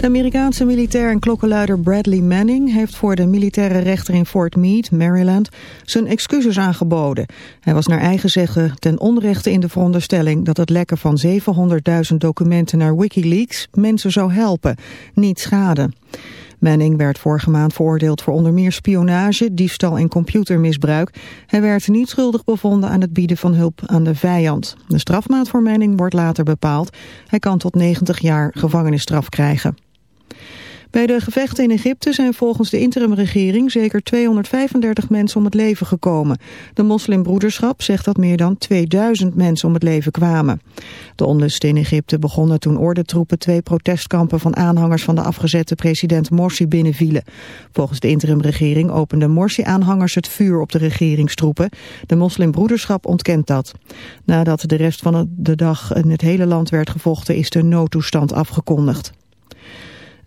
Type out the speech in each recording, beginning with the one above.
De Amerikaanse militair en klokkenluider Bradley Manning... heeft voor de militaire rechter in Fort Meade, Maryland... zijn excuses aangeboden. Hij was naar eigen zeggen ten onrechte in de veronderstelling... dat het lekken van 700.000 documenten naar Wikileaks... mensen zou helpen, niet schaden. Manning werd vorige maand veroordeeld voor onder meer spionage, diefstal en computermisbruik. Hij werd niet schuldig bevonden aan het bieden van hulp aan de vijand. De strafmaat voor Manning wordt later bepaald. Hij kan tot 90 jaar gevangenisstraf krijgen. Bij de gevechten in Egypte zijn volgens de interimregering zeker 235 mensen om het leven gekomen. De moslimbroederschap zegt dat meer dan 2000 mensen om het leven kwamen. De onlusten in Egypte begonnen toen ordentroepen twee protestkampen van aanhangers van de afgezette president Morsi binnenvielen. Volgens de interimregering openden Morsi-aanhangers het vuur op de regeringstroepen. De moslimbroederschap ontkent dat. Nadat de rest van de dag in het hele land werd gevochten is de noodtoestand afgekondigd.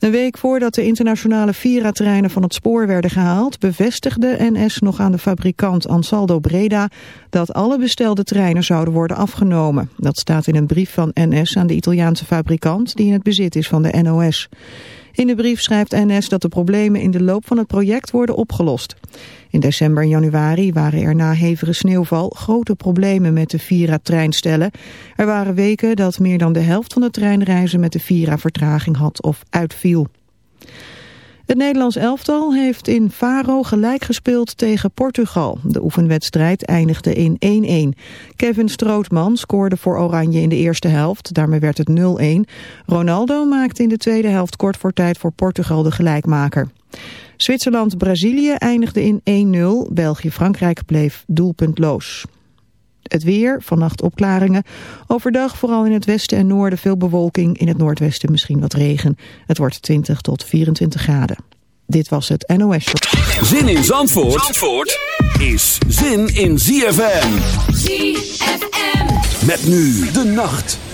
Een week voordat de internationale Vira-treinen van het spoor werden gehaald... bevestigde NS nog aan de fabrikant Ansaldo Breda... dat alle bestelde treinen zouden worden afgenomen. Dat staat in een brief van NS aan de Italiaanse fabrikant... die in het bezit is van de NOS. In de brief schrijft NS dat de problemen in de loop van het project worden opgelost. In december en januari waren er na hevige sneeuwval grote problemen met de Vira-treinstellen. Er waren weken dat meer dan de helft van de treinreizen met de Vira vertraging had of uitviel. Het Nederlands elftal heeft in Faro gelijk gespeeld tegen Portugal. De oefenwedstrijd eindigde in 1-1. Kevin Strootman scoorde voor Oranje in de eerste helft. Daarmee werd het 0-1. Ronaldo maakte in de tweede helft kort voor tijd voor Portugal de gelijkmaker. Zwitserland-Brazilië eindigde in 1-0. België-Frankrijk bleef doelpuntloos. Het weer, vannacht opklaringen. Overdag vooral in het westen en noorden veel bewolking. In het noordwesten misschien wat regen. Het wordt 20 tot 24 graden. Dit was het NOS Show. Zin in Zandvoort, Zandvoort is zin in ZFM. ZFM. Met nu de nacht.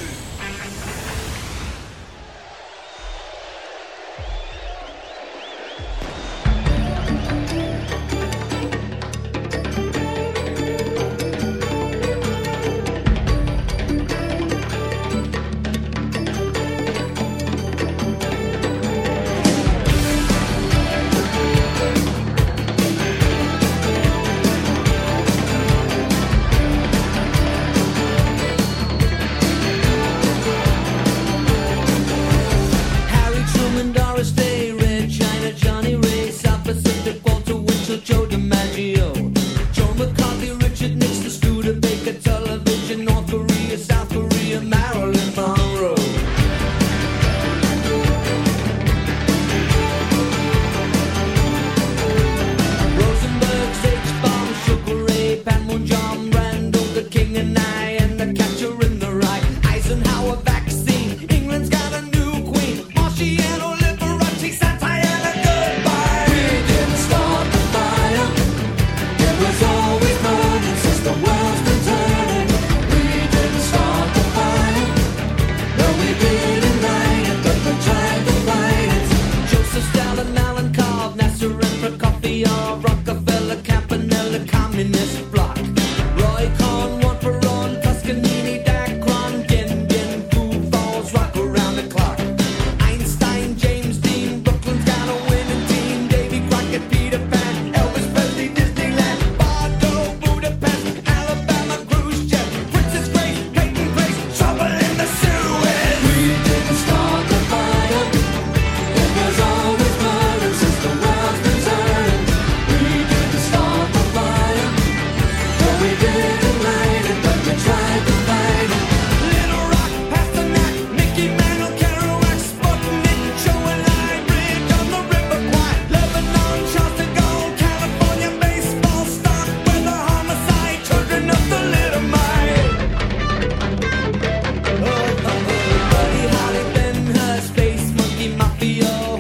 your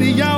You.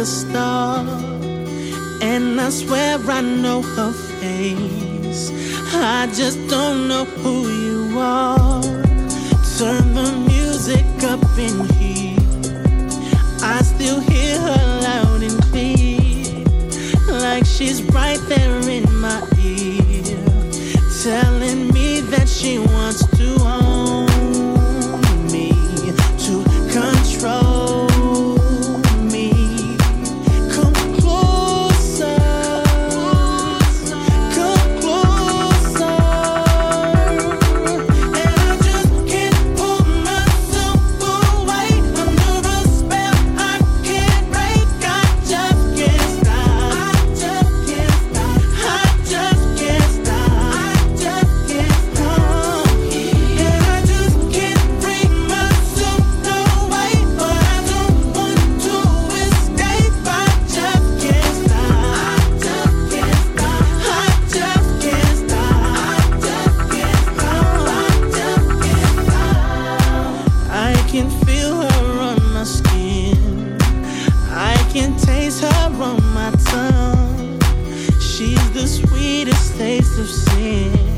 a star. And I swear I know her face. I just don't know who Taste of sin.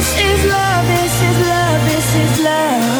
Is love, this is love, this is love.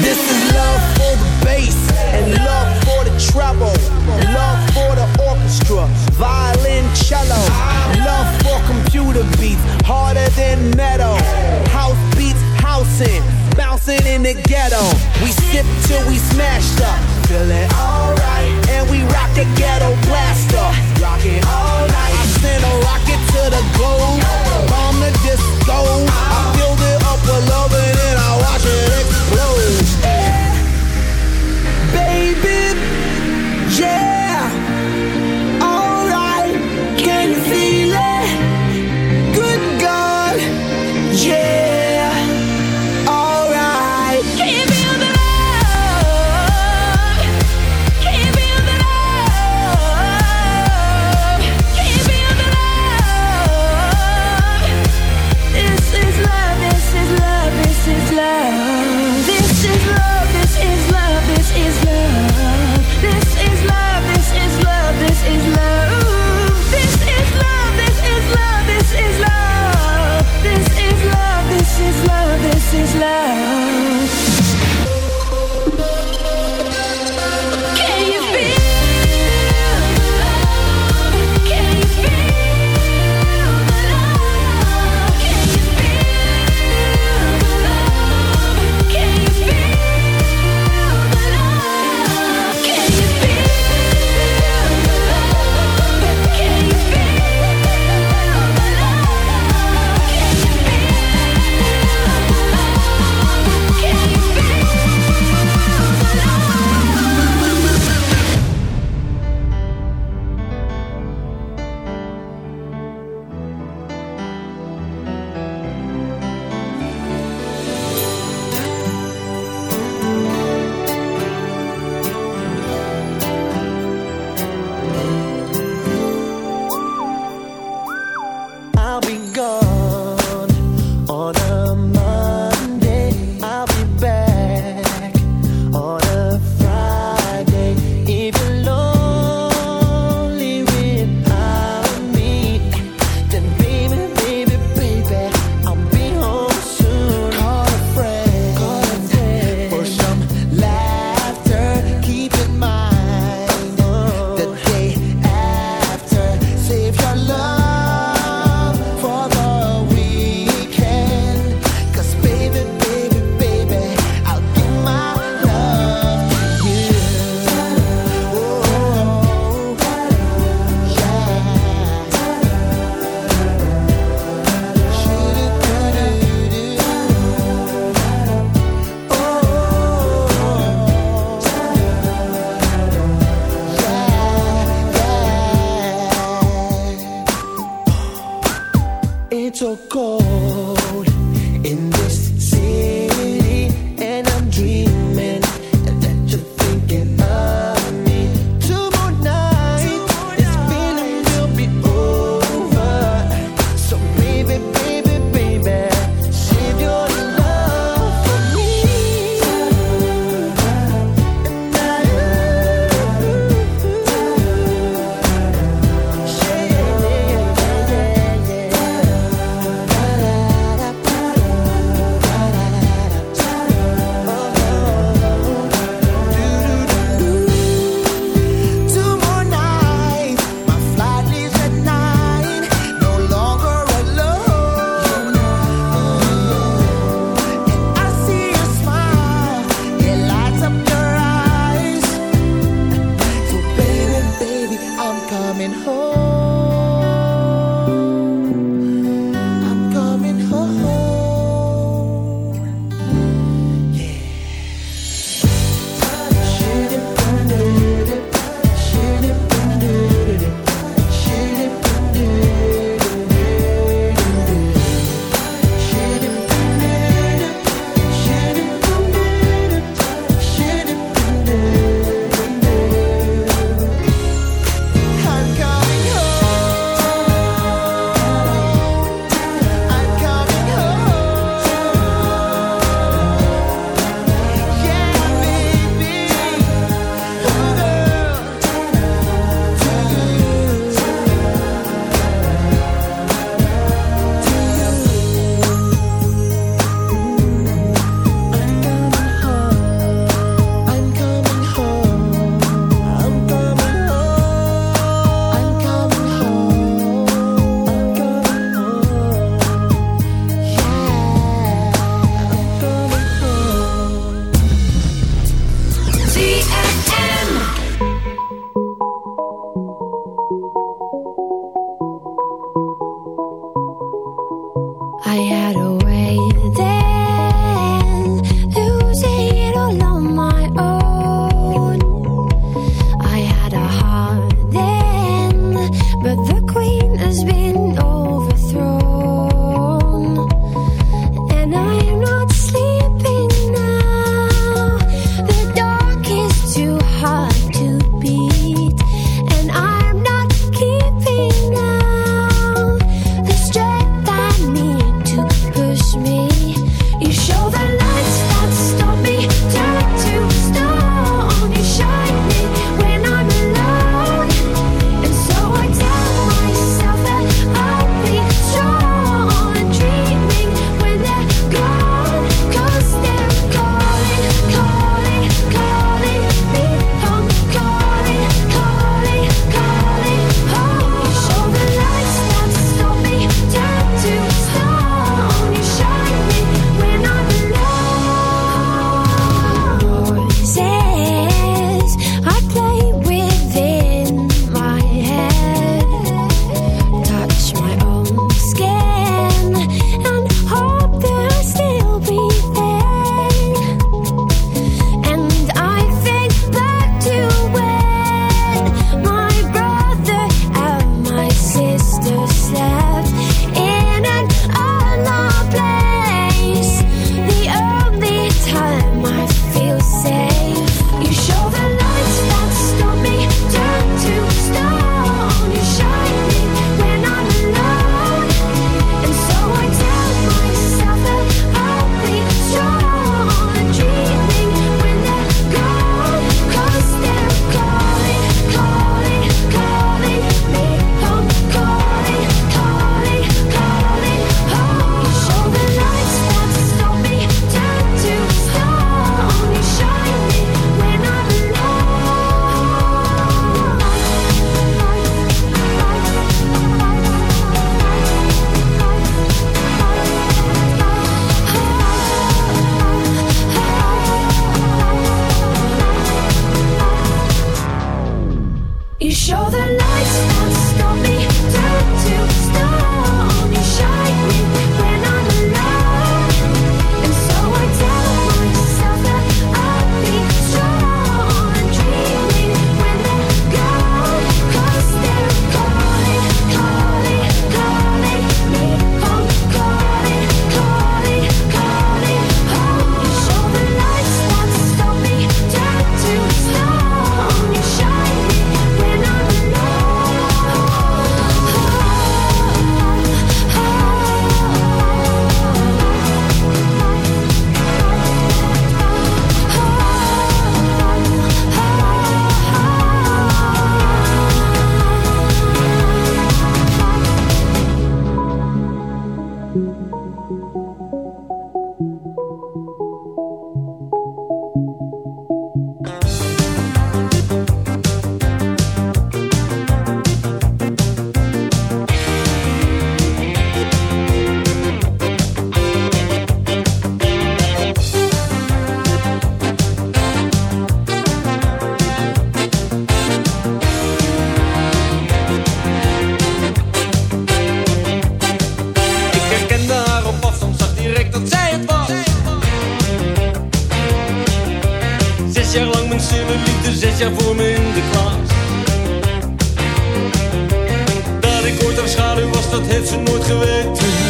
This is love for the bass and love for the treble, love for the orchestra, violin, cello, love for computer beats, harder than metal, house beats, housing, bouncing in the ghetto. We sip till we smashed up, feeling alright, and we rock the ghetto blaster, rocking all night. I send a rocket to the globe, bomb the disco. I build it up with love and then I watch it. dat heeft ze nooit geweten.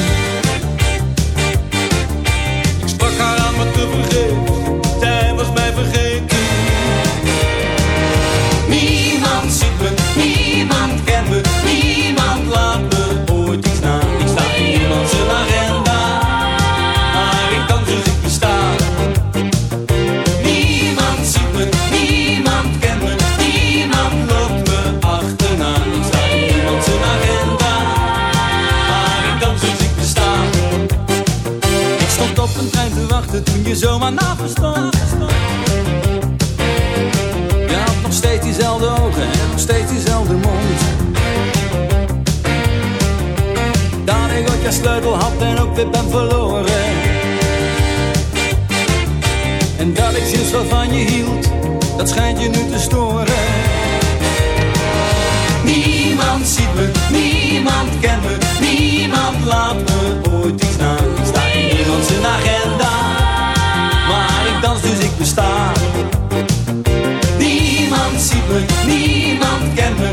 en ook weer ben verloren. En dat ik sinds zo van je hield, dat schijnt je nu te storen. Niemand ziet me, niemand kent me, niemand laat me ooit iets na. Ik sta in niemand agenda, maar ik dans dus ik besta. Niemand ziet me, niemand kent me,